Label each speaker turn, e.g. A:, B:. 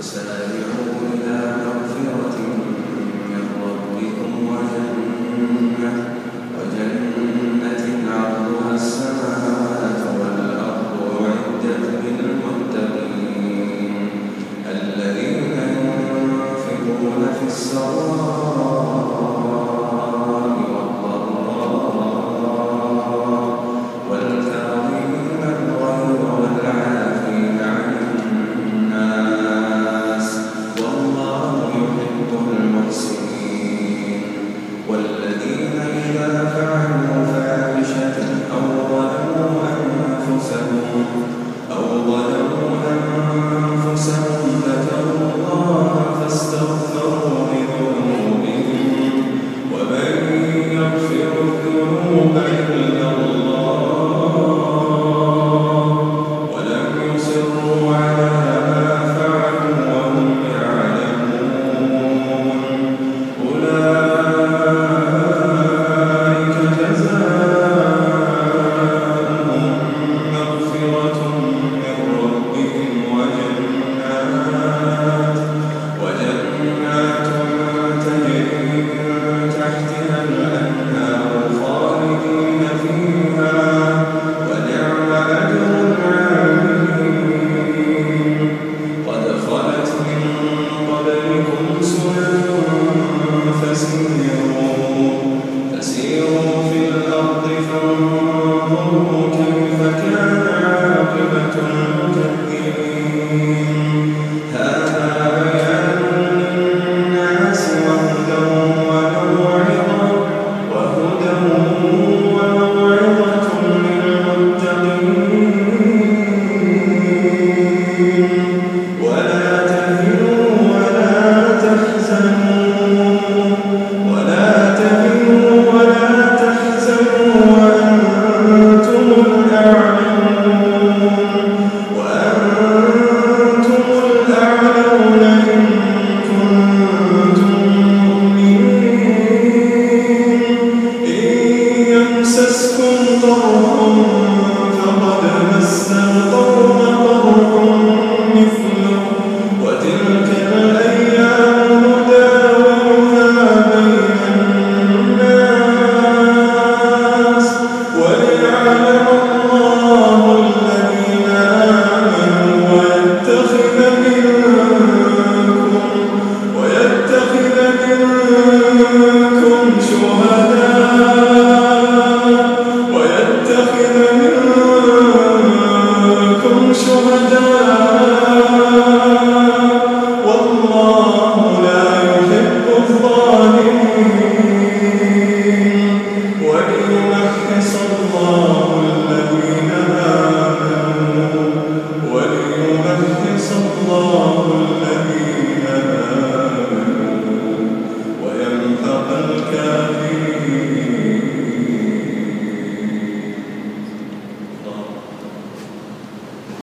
A: فسارعوا إلى مغفرة من ربكم وجنة الذنوب مسكم طرح فقد مس القوم